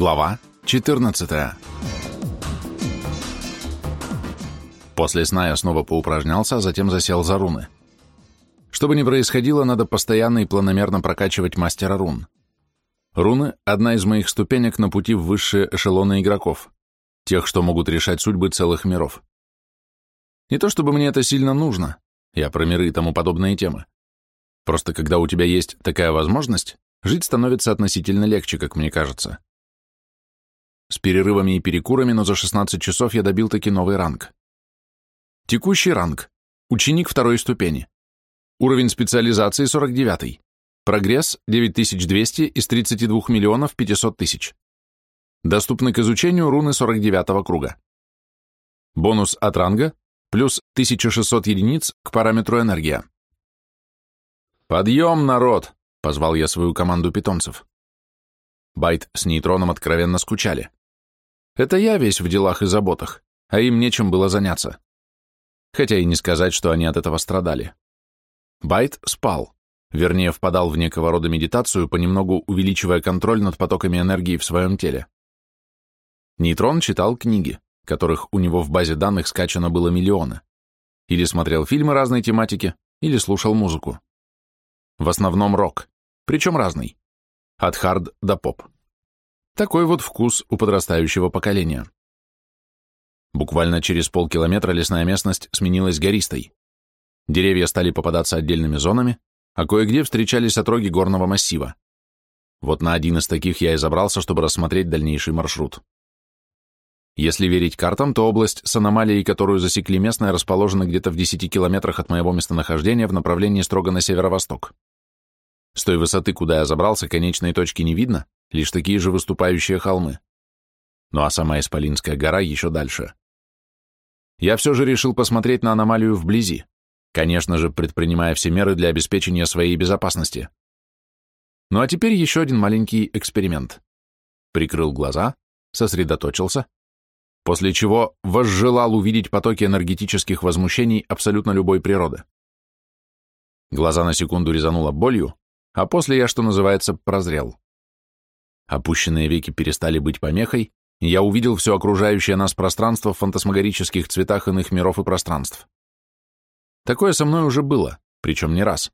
Глава 14 После сна я снова поупражнялся, а затем засел за руны. Что бы ни происходило, надо постоянно и планомерно прокачивать мастера рун. Руны — одна из моих ступенек на пути в высшие эшелоны игроков, тех, что могут решать судьбы целых миров. Не то чтобы мне это сильно нужно, я про миры и тому подобные темы. Просто когда у тебя есть такая возможность, жить становится относительно легче, как мне кажется. С перерывами и перекурами, но за 16 часов я добил таки новый ранг. Текущий ранг. Ученик второй ступени. Уровень специализации 49. Прогресс 9200 из 32 миллионов 500 тысяч. Доступны к изучению руны 49 круга. Бонус от ранга плюс 1600 единиц к параметру энергия. «Подъем, народ!» — позвал я свою команду питомцев. Байт с нейтроном откровенно скучали. Это я весь в делах и заботах, а им нечем было заняться. Хотя и не сказать, что они от этого страдали. Байт спал, вернее, впадал в некого рода медитацию, понемногу увеличивая контроль над потоками энергии в своем теле. Нейтрон читал книги, которых у него в базе данных скачано было миллионы, или смотрел фильмы разной тематики, или слушал музыку. В основном рок, причем разный, от хард до поп. Такой вот вкус у подрастающего поколения. Буквально через полкилометра лесная местность сменилась гористой. Деревья стали попадаться отдельными зонами, а кое-где встречались отроги горного массива. Вот на один из таких я и забрался, чтобы рассмотреть дальнейший маршрут. Если верить картам, то область с аномалией, которую засекли местные, расположена где-то в 10 километрах от моего местонахождения в направлении строго на северо-восток. С той высоты, куда я забрался, конечной точки не видно, лишь такие же выступающие холмы. Ну а сама Исполинская гора еще дальше. Я все же решил посмотреть на аномалию вблизи, конечно же, предпринимая все меры для обеспечения своей безопасности. Ну а теперь еще один маленький эксперимент. Прикрыл глаза, сосредоточился, после чего возжелал увидеть потоки энергетических возмущений абсолютно любой природы. Глаза на секунду резануло болью, а после я, что называется, прозрел. Опущенные веки перестали быть помехой, и я увидел все окружающее нас пространство в фантасмагорических цветах иных миров и пространств. Такое со мной уже было, причем не раз.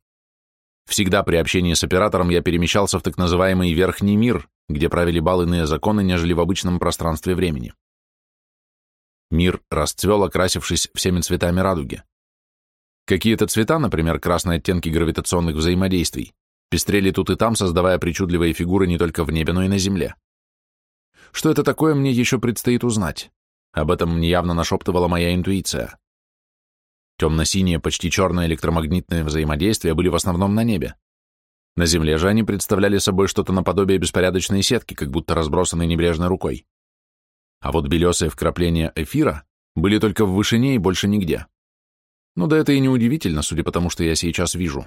Всегда при общении с оператором я перемещался в так называемый верхний мир, где правили бал иные законы, нежели в обычном пространстве времени. Мир расцвел, окрасившись всеми цветами радуги. Какие-то цвета, например, красные оттенки гравитационных взаимодействий, пестрели тут и там, создавая причудливые фигуры не только в небе, но и на земле. Что это такое, мне еще предстоит узнать. Об этом мне явно нашептывала моя интуиция. Темно-синие, почти черные электромагнитные взаимодействия были в основном на небе. На земле же они представляли собой что-то наподобие беспорядочной сетки, как будто разбросанной небрежной рукой а вот белесые вкрапления эфира были только в вышине и больше нигде. Ну да это и не удивительно, судя по тому, что я сейчас вижу.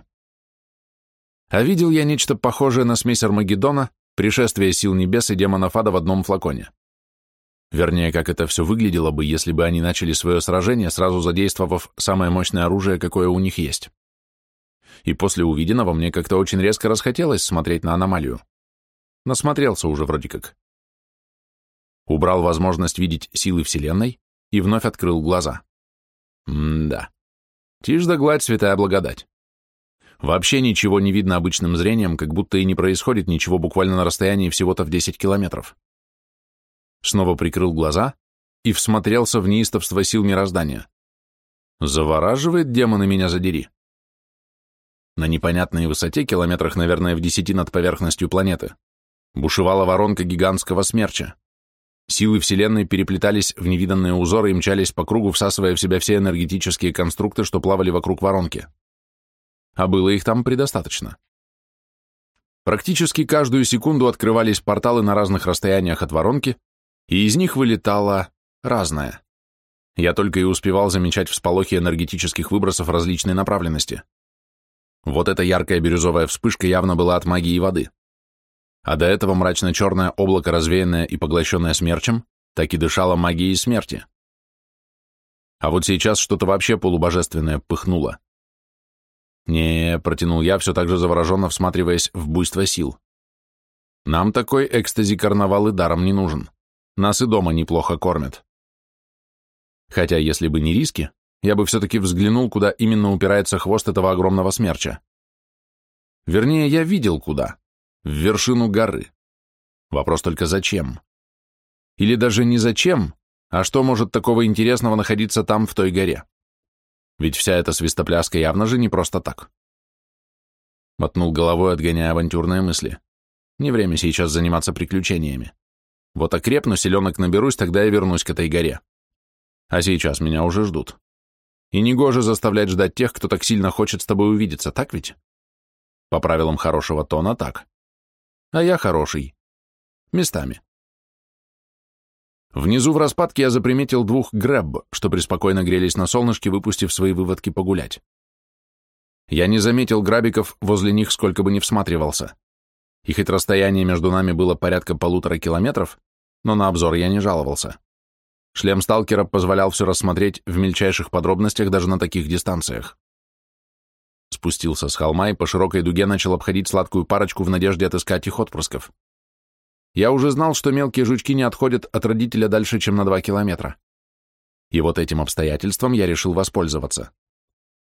А видел я нечто похожее на смесь Армагеддона, пришествие сил небес и демонов ада в одном флаконе. Вернее, как это все выглядело бы, если бы они начали свое сражение, сразу задействовав самое мощное оружие, какое у них есть. И после увиденного мне как-то очень резко расхотелось смотреть на аномалию. Насмотрелся уже вроде как убрал возможность видеть силы Вселенной и вновь открыл глаза. М-да. Тишь да гладь, святая благодать. Вообще ничего не видно обычным зрением, как будто и не происходит ничего буквально на расстоянии всего-то в 10 километров. Снова прикрыл глаза и всмотрелся в неистовство сил мироздания. Завораживает демоны меня задери. На непонятной высоте, километрах, наверное, в десяти над поверхностью планеты, бушевала воронка гигантского смерча. Силы Вселенной переплетались в невиданные узоры и мчались по кругу, всасывая в себя все энергетические конструкты, что плавали вокруг воронки. А было их там предостаточно. Практически каждую секунду открывались порталы на разных расстояниях от воронки, и из них вылетало разное. Я только и успевал замечать всполохи энергетических выбросов различной направленности. Вот эта яркая бирюзовая вспышка явно была от магии воды а до этого мрачно-черное облако, развеянное и поглощенное смерчем, так и дышало магией смерти. А вот сейчас что-то вообще полубожественное пыхнуло. Не протянул я, все так же завороженно всматриваясь в буйство сил. Нам такой экстази-карнавал и даром не нужен. Нас и дома неплохо кормят. Хотя, если бы не риски, я бы все-таки взглянул, куда именно упирается хвост этого огромного смерча. Вернее, я видел куда. В вершину горы. Вопрос только зачем? Или даже не зачем, а что может такого интересного находиться там, в той горе? Ведь вся эта свистопляска явно же не просто так. Мотнул головой, отгоняя авантюрные мысли. Не время сейчас заниматься приключениями. Вот окрепну, селенок наберусь, тогда я вернусь к этой горе. А сейчас меня уже ждут. И негоже заставлять ждать тех, кто так сильно хочет с тобой увидеться, так ведь? По правилам хорошего тона так. А я хороший. Местами. Внизу в распадке я заприметил двух грэб, что преспокойно грелись на солнышке, выпустив свои выводки погулять. Я не заметил грабиков возле них, сколько бы ни всматривался. И хоть расстояние между нами было порядка полутора километров, но на обзор я не жаловался. Шлем сталкера позволял все рассмотреть в мельчайших подробностях даже на таких дистанциях. Спустился с холма и по широкой дуге начал обходить сладкую парочку в надежде отыскать их отпрысков. Я уже знал, что мелкие жучки не отходят от родителя дальше, чем на два километра. И вот этим обстоятельством я решил воспользоваться.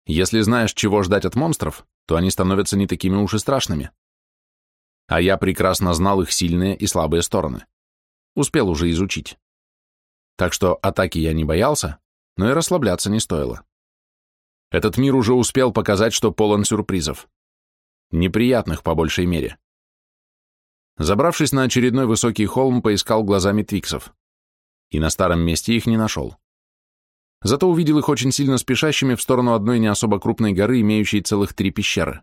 Если знаешь, чего ждать от монстров, то они становятся не такими уж и страшными. А я прекрасно знал их сильные и слабые стороны. Успел уже изучить. Так что атаки я не боялся, но и расслабляться не стоило. Этот мир уже успел показать, что полон сюрпризов. Неприятных по большей мере. Забравшись на очередной высокий холм, поискал глазами твиксов. И на старом месте их не нашел. Зато увидел их очень сильно спешащими в сторону одной не особо крупной горы, имеющей целых три пещеры.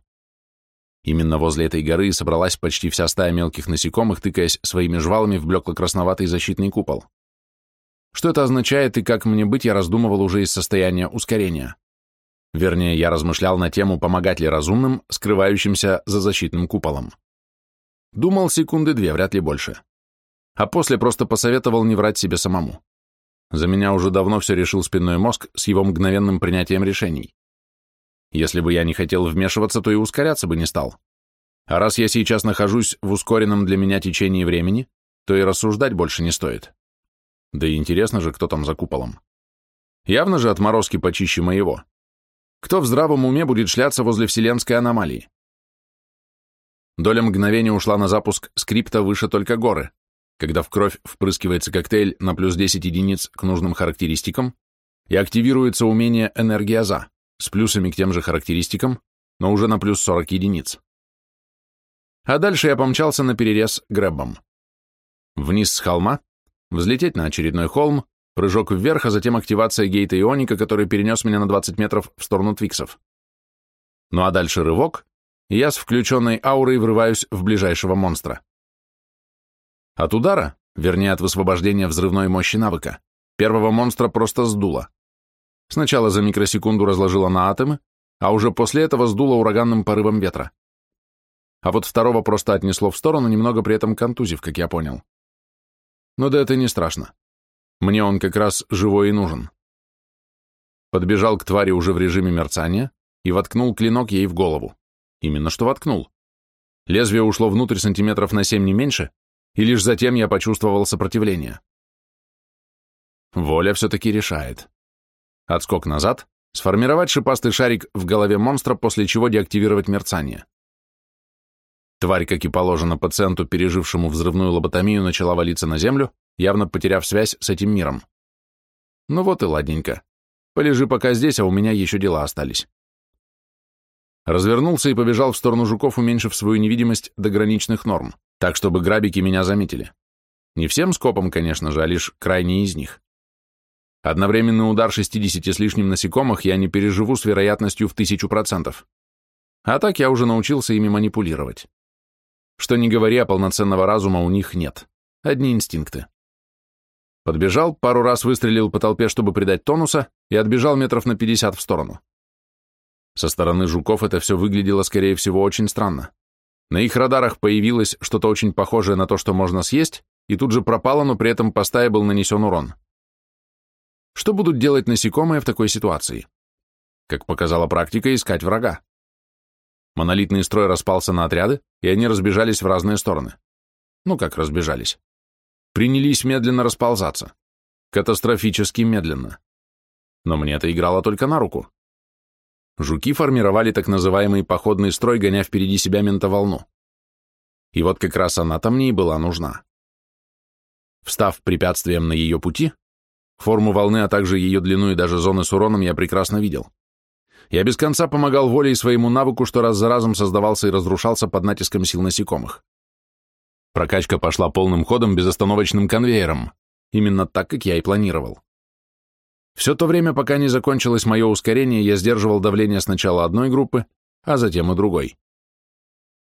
Именно возле этой горы собралась почти вся стая мелких насекомых, тыкаясь своими жвалами в блекло-красноватый защитный купол. Что это означает и как мне быть, я раздумывал уже из состояния ускорения. Вернее, я размышлял на тему, помогать ли разумным, скрывающимся за защитным куполом. Думал секунды две, вряд ли больше. А после просто посоветовал не врать себе самому. За меня уже давно все решил спинной мозг с его мгновенным принятием решений. Если бы я не хотел вмешиваться, то и ускоряться бы не стал. А раз я сейчас нахожусь в ускоренном для меня течении времени, то и рассуждать больше не стоит. Да и интересно же, кто там за куполом. Явно же отморозки почище моего. Кто в здравом уме будет шляться возле вселенской аномалии? Доля мгновения ушла на запуск скрипта выше только горы, когда в кровь впрыскивается коктейль на плюс 10 единиц к нужным характеристикам и активируется умение энергиаза с плюсами к тем же характеристикам, но уже на плюс 40 единиц. А дальше я помчался на перерез грэбом. Вниз с холма, взлететь на очередной холм, прыжок вверх, а затем активация гейта ионика, который перенес меня на 20 метров в сторону твиксов. Ну а дальше рывок, я с включенной аурой врываюсь в ближайшего монстра. От удара, вернее от высвобождения взрывной мощи навыка, первого монстра просто сдуло. Сначала за микросекунду разложила на атомы, а уже после этого сдуло ураганным порывом ветра. А вот второго просто отнесло в сторону, немного при этом контузив, как я понял. Но да это не страшно. Мне он как раз живой и нужен. Подбежал к твари уже в режиме мерцания и воткнул клинок ей в голову. Именно что воткнул. Лезвие ушло внутрь сантиметров на семь не меньше, и лишь затем я почувствовал сопротивление. Воля все-таки решает. Отскок назад, сформировать шипастый шарик в голове монстра, после чего деактивировать мерцание. Тварь, как и положено пациенту, пережившему взрывную лоботомию, начала валиться на землю, явно потеряв связь с этим миром. Ну вот и ладненько. Полежи пока здесь, а у меня еще дела остались. Развернулся и побежал в сторону жуков, уменьшив свою невидимость до граничных норм так, чтобы грабики меня заметили. Не всем скопом, конечно же, а лишь крайние из них. Одновременный удар 60 с лишним насекомых я не переживу с вероятностью в тысячу процентов. А так я уже научился ими манипулировать. Что не говоря, а полноценного разума у них нет. Одни инстинкты. Подбежал, пару раз выстрелил по толпе, чтобы придать тонуса, и отбежал метров на 50 в сторону. Со стороны жуков это все выглядело, скорее всего, очень странно. На их радарах появилось что-то очень похожее на то, что можно съесть, и тут же пропало, но при этом по стае был нанесен урон. Что будут делать насекомые в такой ситуации? Как показала практика, искать врага. Монолитный строй распался на отряды, и они разбежались в разные стороны. ну как разбежались, принялись медленно расползаться. Катастрофически медленно. Но мне это играло только на руку. Жуки формировали так называемый походный строй, гоня впереди себя ментоволну. И вот как раз она-то мне и была нужна. Встав препятствием на ее пути, форму волны, а также ее длину и даже зоны с уроном я прекрасно видел. Я без конца помогал волей своему навыку, что раз за разом создавался и разрушался под натиском сил насекомых. Прокачка пошла полным ходом безостановочным конвейером, именно так, как я и планировал. Все то время, пока не закончилось мое ускорение, я сдерживал давление сначала одной группы, а затем и другой.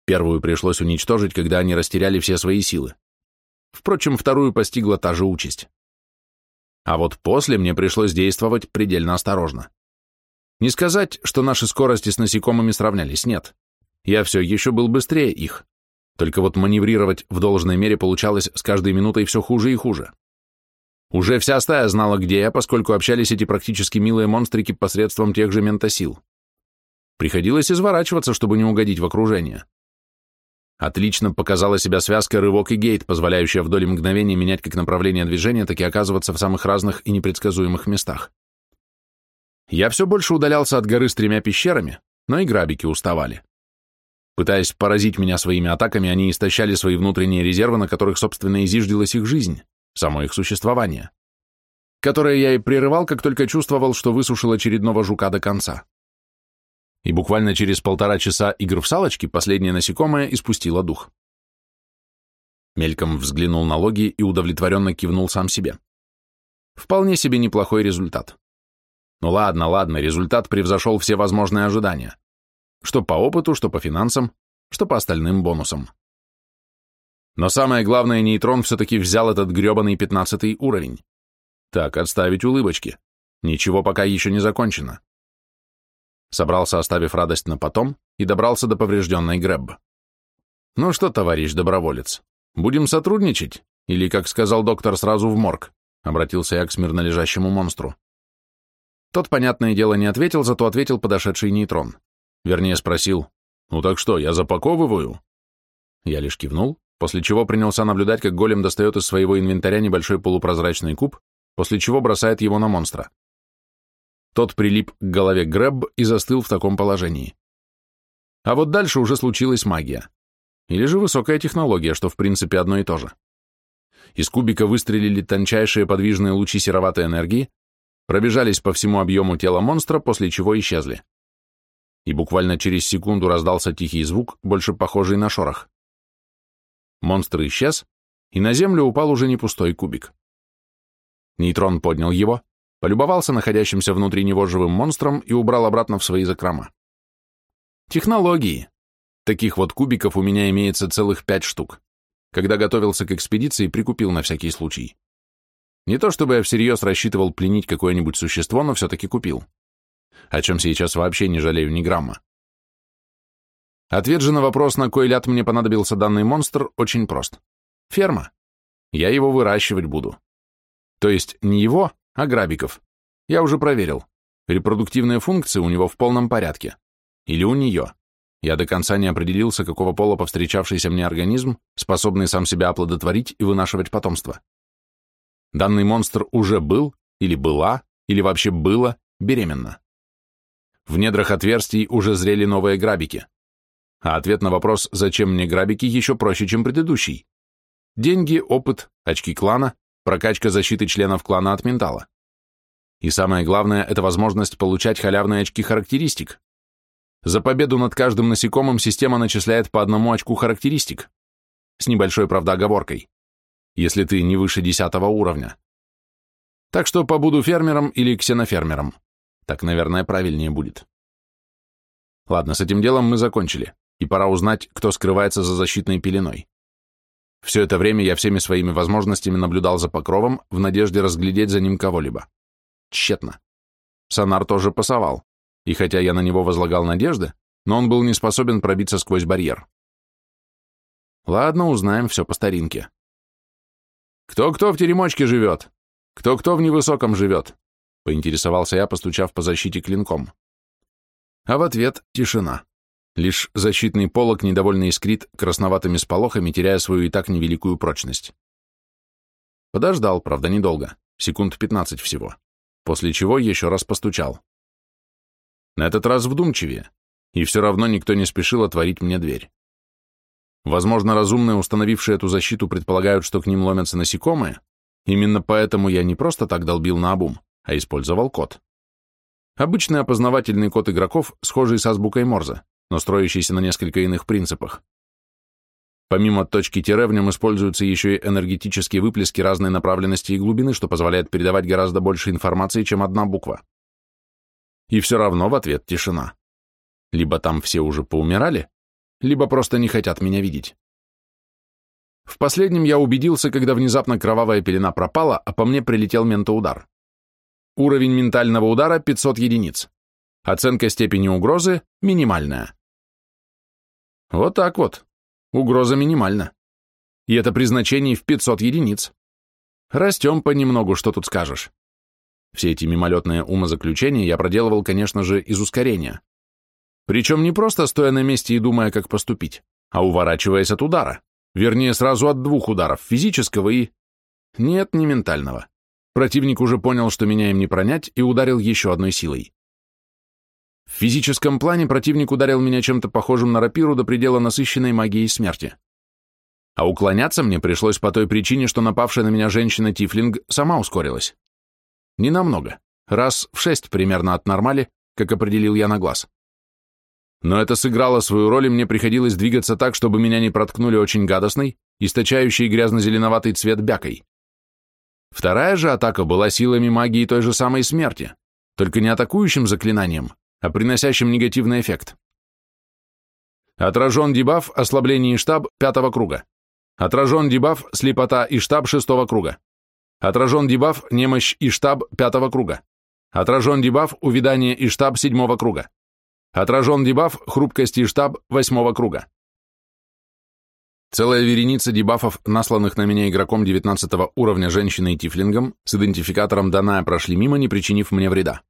Первую пришлось уничтожить, когда они растеряли все свои силы. Впрочем, вторую постигла та же участь. А вот после мне пришлось действовать предельно осторожно. Не сказать, что наши скорости с насекомыми сравнялись, нет. Я все еще был быстрее их. Только вот маневрировать в должной мере получалось с каждой минутой все хуже и хуже. Уже вся стая знала, где я, поскольку общались эти практически милые монстрики посредством тех же ментосил. Приходилось изворачиваться, чтобы не угодить в окружение. Отлично показала себя связка рывок и гейт, позволяющая в доли мгновения менять как направление движения, так и оказываться в самых разных и непредсказуемых местах. Я все больше удалялся от горы с тремя пещерами, но и грабики уставали. Пытаясь поразить меня своими атаками, они истощали свои внутренние резервы, на которых, собственно, и зиждилась их жизнь само их существование, которое я и прерывал, как только чувствовал, что высушил очередного жука до конца. И буквально через полтора часа игр в салочки последнее насекомое испустило дух. Мельком взглянул на логи и удовлетворенно кивнул сам себе. Вполне себе неплохой результат. Ну ладно, ладно, результат превзошел все возможные ожидания. Что по опыту, что по финансам, что по остальным бонусам. Но самое главное, нейтрон все-таки взял этот гребаный пятнадцатый уровень. Так, отставить улыбочки. Ничего пока еще не закончено. Собрался, оставив радость на потом, и добрался до поврежденной Грэбб. Ну что, товарищ доброволец, будем сотрудничать? Или, как сказал доктор, сразу в морг? Обратился я к смирно лежащему монстру. Тот, понятное дело, не ответил, зато ответил подошедший нейтрон. Вернее, спросил, «Ну так что, я запаковываю?» Я лишь кивнул, после чего принялся наблюдать, как голем достает из своего инвентаря небольшой полупрозрачный куб, после чего бросает его на монстра. Тот прилип к голове Грэб и застыл в таком положении. А вот дальше уже случилась магия. Или же высокая технология, что в принципе одно и то же. Из кубика выстрелили тончайшие подвижные лучи сероватой энергии, пробежались по всему объему тела монстра, после чего исчезли. И буквально через секунду раздался тихий звук, больше похожий на шорох. Монстр исчез, и на землю упал уже не пустой кубик. Нейтрон поднял его, полюбовался находящимся внутри него живым монстром и убрал обратно в свои закрома. Технологии. Таких вот кубиков у меня имеется целых пять штук. Когда готовился к экспедиции, прикупил на всякий случай. Не то чтобы я всерьез рассчитывал пленить какое-нибудь существо, но все-таки купил. О чем сейчас вообще не жалею ни грамма. Ответ же на вопрос, на кой ляд мне понадобился данный монстр, очень прост. Ферма. Я его выращивать буду. То есть не его, а грабиков. Я уже проверил. Репродуктивные функции у него в полном порядке. Или у нее. Я до конца не определился, какого пола повстречавшийся мне организм, способный сам себя оплодотворить и вынашивать потомство. Данный монстр уже был, или была, или вообще было беременна. В недрах отверстий уже зрели новые грабики. А ответ на вопрос, зачем мне грабики, еще проще, чем предыдущий. Деньги, опыт, очки клана, прокачка защиты членов клана от ментала. И самое главное, это возможность получать халявные очки характеристик. За победу над каждым насекомым система начисляет по одному очку характеристик. С небольшой, правда, оговоркой. Если ты не выше десятого уровня. Так что побуду фермером или ксенофермером. Так, наверное, правильнее будет. Ладно, с этим делом мы закончили и пора узнать, кто скрывается за защитной пеленой. Все это время я всеми своими возможностями наблюдал за покровом в надежде разглядеть за ним кого-либо. Тщетно. Сонар тоже пасовал, и хотя я на него возлагал надежды, но он был не способен пробиться сквозь барьер. Ладно, узнаем все по старинке. «Кто-кто в теремочке живет? Кто-кто в невысоком живет?» — поинтересовался я, постучав по защите клинком. А в ответ — тишина. Лишь защитный полог недовольно искрит красноватыми сполохами, теряя свою и так невеликую прочность. Подождал, правда, недолго, секунд 15 всего, после чего еще раз постучал. На этот раз вдумчивее, и все равно никто не спешил отворить мне дверь. Возможно, разумные, установившие эту защиту, предполагают, что к ним ломятся насекомые, именно поэтому я не просто так долбил на обум, а использовал код. Обычный опознавательный код игроков, схожий с азбукой Морзе, но строящийся на несколько иных принципах. Помимо точки тире в нем используются еще и энергетические выплески разной направленности и глубины, что позволяет передавать гораздо больше информации, чем одна буква. И все равно в ответ тишина. Либо там все уже поумирали, либо просто не хотят меня видеть. В последнем я убедился, когда внезапно кровавая пелена пропала, а по мне прилетел ментоудар. Уровень ментального удара 500 единиц. Оценка степени угрозы минимальная. Вот так вот. Угроза минимальна. И это при значении в 500 единиц. Растем понемногу, что тут скажешь. Все эти мимолетные умозаключения я проделывал, конечно же, из ускорения. Причем не просто стоя на месте и думая, как поступить, а уворачиваясь от удара. Вернее, сразу от двух ударов, физического и... Нет, не ментального. Противник уже понял, что меня им не пронять, и ударил еще одной силой. В физическом плане противник ударил меня чем-то похожим на рапиру до предела насыщенной магией смерти. А уклоняться мне пришлось по той причине, что напавшая на меня женщина-тифлинг сама ускорилась. Не намного, раз в шесть примерно от нормали, как определил я на глаз. Но это сыграло свою роль, и мне приходилось двигаться так, чтобы меня не проткнули очень гадостной, источающей грязно-зеленоватый цвет бякой. Вторая же атака была силами магии той же самой смерти, только не атакующим заклинанием, а приносящим негативный эффект. Отражен дебаф ослабление и штаб пятого круга. Отражен дебаф слепота и штаб шестого круга. Отражен дебаф немощь и штаб пятого круга. Отражен дебаф увядание и штаб седьмого круга. Отражен дебаф хрупкость и штаб восьмого круга. Целая вереница дебафов, насланных на меня игроком 19 уровня женщиной Тифлингом, с идентификатором Даная прошли мимо, не причинив мне вреда.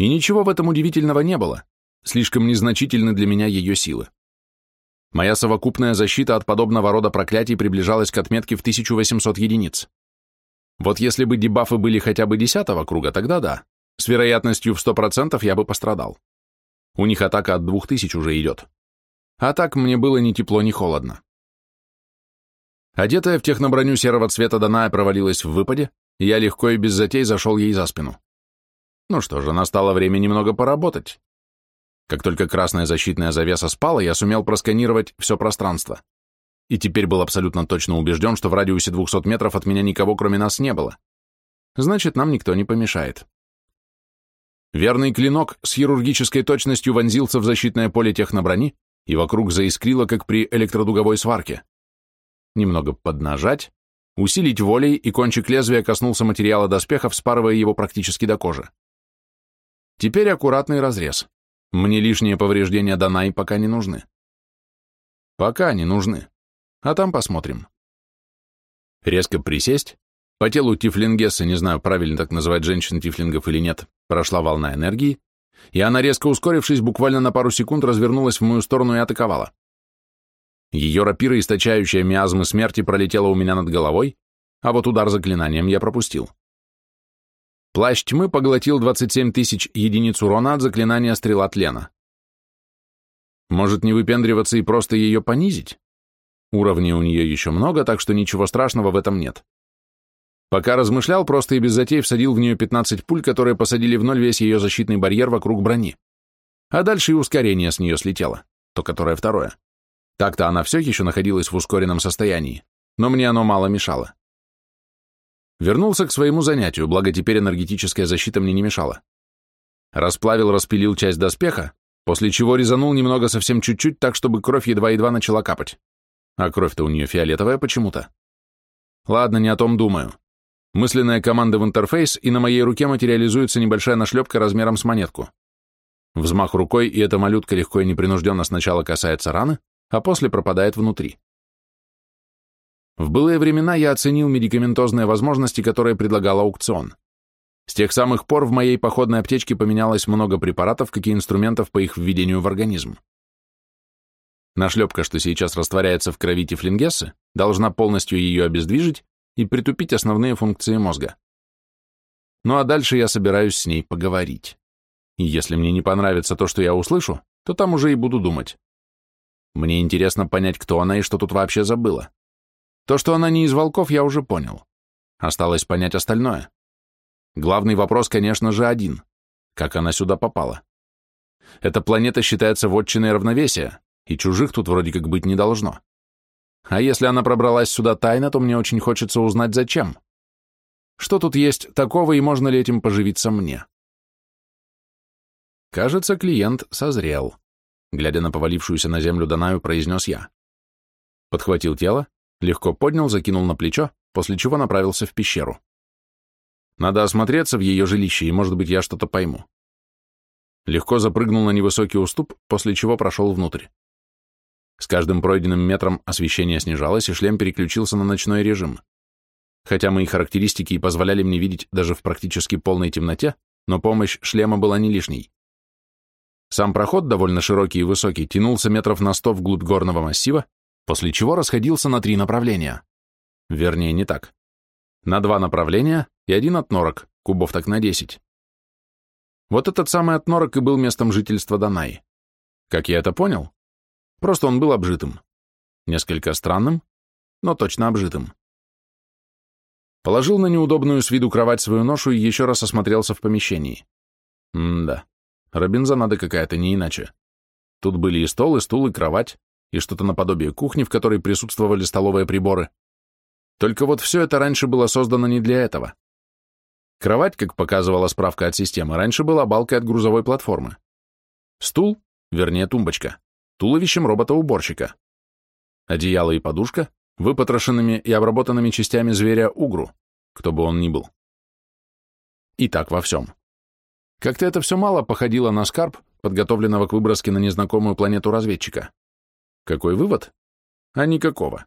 И ничего в этом удивительного не было, слишком незначительны для меня ее силы. Моя совокупная защита от подобного рода проклятий приближалась к отметке в 1800 единиц. Вот если бы дебафы были хотя бы десятого круга, тогда да, с вероятностью в 100% я бы пострадал. У них атака от 2000 уже идет. А так мне было ни тепло, ни холодно. Одетая в техноброню серого цвета Даная провалилась в выпаде, и я легко и без затей зашел ей за спину. Ну что же, настало время немного поработать. Как только красная защитная завеса спала, я сумел просканировать все пространство. И теперь был абсолютно точно убежден, что в радиусе 200 метров от меня никого, кроме нас, не было. Значит, нам никто не помешает. Верный клинок с хирургической точностью вонзился в защитное поле техноброни, и вокруг заискрило, как при электродуговой сварке немного поднажать, усилить волей, и кончик лезвия коснулся материала доспеха, вспарывая его практически до кожи. Теперь аккуратный разрез. Мне лишние повреждения Данай пока не нужны. Пока не нужны. А там посмотрим. Резко присесть. По телу Тифлингесса, не знаю, правильно так называть женщин-тифлингов или нет, прошла волна энергии, и она, резко ускорившись, буквально на пару секунд развернулась в мою сторону и атаковала. Ее рапира, источающая миазмы смерти, пролетела у меня над головой, а вот удар заклинанием я пропустил. Плащ тьмы поглотил 27 тысяч единиц урона от заклинания стрела тлена. Может не выпендриваться и просто ее понизить? Уровней у нее еще много, так что ничего страшного в этом нет. Пока размышлял, просто и без затей всадил в нее 15 пуль, которые посадили в ноль весь ее защитный барьер вокруг брони. А дальше и ускорение с нее слетело, то которое второе. Так-то она все еще находилась в ускоренном состоянии, но мне оно мало мешало. Вернулся к своему занятию, благо теперь энергетическая защита мне не мешала. Расплавил, распилил часть доспеха, после чего резанул немного совсем чуть-чуть, так, чтобы кровь едва-едва начала капать. А кровь-то у нее фиолетовая почему-то. Ладно, не о том думаю. Мысленная команда в интерфейс, и на моей руке материализуется небольшая нашлепка размером с монетку. Взмах рукой, и эта малютка легко и непринужденно сначала касается раны, а после пропадает внутри. В былые времена я оценил медикаментозные возможности, которые предлагал аукцион. С тех самых пор в моей походной аптечке поменялось много препаратов, как и инструментов по их введению в организм. Нашлепка, что сейчас растворяется в крови тифлингессы, должна полностью ее обездвижить и притупить основные функции мозга. Ну а дальше я собираюсь с ней поговорить. И если мне не понравится то, что я услышу, то там уже и буду думать. Мне интересно понять, кто она и что тут вообще забыла. То, что она не из волков, я уже понял. Осталось понять остальное. Главный вопрос, конечно же, один. Как она сюда попала? Эта планета считается вотчиной равновесия, и чужих тут вроде как быть не должно. А если она пробралась сюда тайно, то мне очень хочется узнать, зачем. Что тут есть такого, и можно ли этим поживиться мне? Кажется, клиент созрел. Глядя на повалившуюся на землю Данаю, произнес я. Подхватил тело, легко поднял, закинул на плечо, после чего направился в пещеру. Надо осмотреться в ее жилище, и, может быть, я что-то пойму. Легко запрыгнул на невысокий уступ, после чего прошел внутрь. С каждым пройденным метром освещение снижалось, и шлем переключился на ночной режим. Хотя мои характеристики и позволяли мне видеть даже в практически полной темноте, но помощь шлема была не лишней. Сам проход, довольно широкий и высокий, тянулся метров на сто вглубь горного массива, после чего расходился на три направления. Вернее, не так. На два направления и один отнорок, кубов так на десять. Вот этот самый отнорок и был местом жительства Данаи. Как я это понял? Просто он был обжитым. Несколько странным, но точно обжитым. Положил на неудобную с виду кровать свою ношу и еще раз осмотрелся в помещении. М-да, Робинзонада какая-то, не иначе. Тут были и стол, и стул, и кровать, и что-то наподобие кухни, в которой присутствовали столовые приборы. Только вот все это раньше было создано не для этого. Кровать, как показывала справка от системы, раньше была балкой от грузовой платформы. Стул, вернее тумбочка, туловищем робота-уборщика. Одеяло и подушка выпотрошенными и обработанными частями зверя угру, кто бы он ни был. И так во всем. Как-то это все мало походило на скарб, подготовленного к выброске на незнакомую планету разведчика. Какой вывод? А никакого.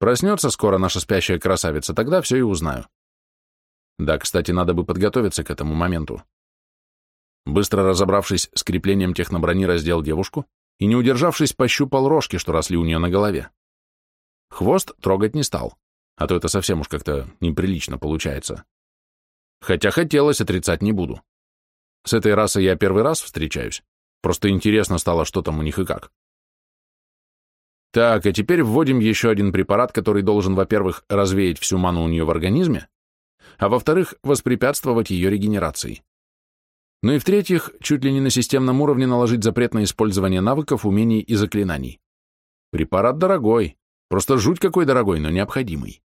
Проснется скоро наша спящая красавица, тогда все и узнаю. Да, кстати, надо бы подготовиться к этому моменту. Быстро разобравшись с креплением техноброни, раздел девушку и, не удержавшись, пощупал рожки, что росли у нее на голове. Хвост трогать не стал, а то это совсем уж как-то неприлично получается. Хотя хотелось, отрицать не буду. С этой расой я первый раз встречаюсь, просто интересно стало, что там у них и как. Так, а теперь вводим еще один препарат, который должен, во-первых, развеять всю ману у нее в организме, а во-вторых, воспрепятствовать ее регенерации. Ну и в-третьих, чуть ли не на системном уровне наложить запрет на использование навыков, умений и заклинаний. Препарат дорогой, просто жуть какой дорогой, но необходимый.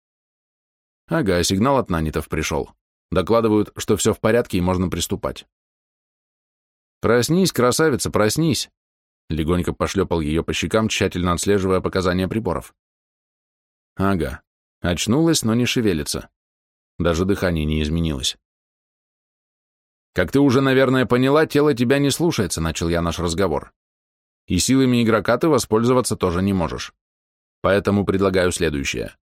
Ага, сигнал от нанитов пришел. Докладывают, что все в порядке и можно приступать. «Проснись, красавица, проснись!» Легонько пошлепал ее по щекам, тщательно отслеживая показания приборов. Ага, очнулась, но не шевелится. Даже дыхание не изменилось. «Как ты уже, наверное, поняла, тело тебя не слушается», — начал я наш разговор. «И силами игрока ты воспользоваться тоже не можешь. Поэтому предлагаю следующее.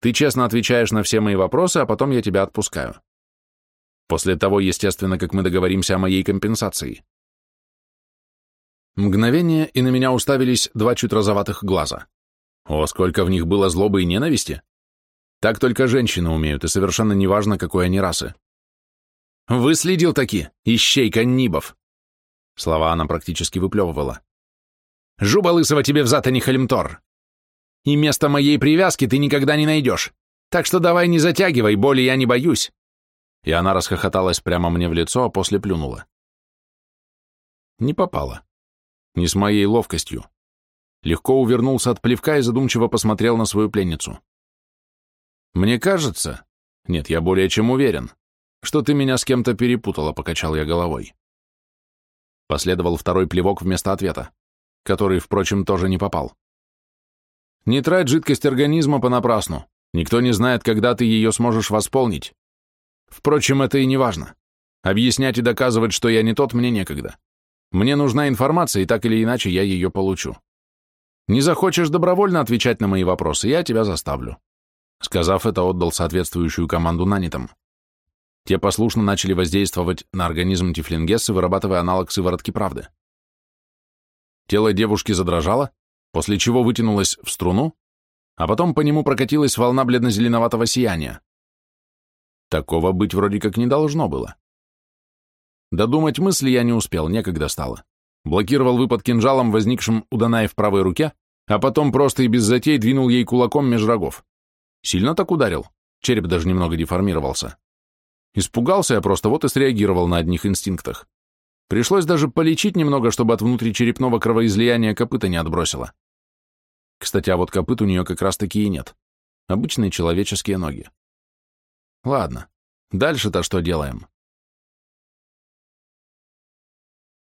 Ты честно отвечаешь на все мои вопросы, а потом я тебя отпускаю. После того, естественно, как мы договоримся о моей компенсации». Мгновение, и на меня уставились два чуть розоватых глаза. О, сколько в них было злобы и ненависти! Так только женщины умеют, и совершенно неважно, какой они расы. «Выследил таки, ищейка Нибов!» Слова она практически выплевывала. «Жуба лысого тебе взад, а не халимтор! И место моей привязки ты никогда не найдешь, так что давай не затягивай, боли я не боюсь!» И она расхохоталась прямо мне в лицо, а после плюнула. Не попала. Не с моей ловкостью. Легко увернулся от плевка и задумчиво посмотрел на свою пленницу. «Мне кажется...» «Нет, я более чем уверен, что ты меня с кем-то перепутала», — покачал я головой. Последовал второй плевок вместо ответа, который, впрочем, тоже не попал. «Не трать жидкость организма понапрасну. Никто не знает, когда ты ее сможешь восполнить. Впрочем, это и не важно. Объяснять и доказывать, что я не тот, мне некогда. Мне нужна информация, и так или иначе я ее получу. Не захочешь добровольно отвечать на мои вопросы, я тебя заставлю. Сказав это, отдал соответствующую команду нанятым. Те послушно начали воздействовать на организм Тифлингессы, вырабатывая аналог сыворотки правды. Тело девушки задрожало, после чего вытянулась в струну, а потом по нему прокатилась волна бледно-зеленоватого сияния. Такого быть вроде как не должно было. Додумать мысли я не успел, некогда стало. Блокировал выпад кинжалом, возникшим у Данаи в правой руке, а потом просто и без затей двинул ей кулаком меж рогов. Сильно так ударил, череп даже немного деформировался. Испугался я просто, вот и среагировал на одних инстинктах. Пришлось даже полечить немного, чтобы от внутричерепного кровоизлияния копыта не отбросило. Кстати, а вот копыт у нее как раз таки и нет. Обычные человеческие ноги. Ладно, дальше-то что делаем?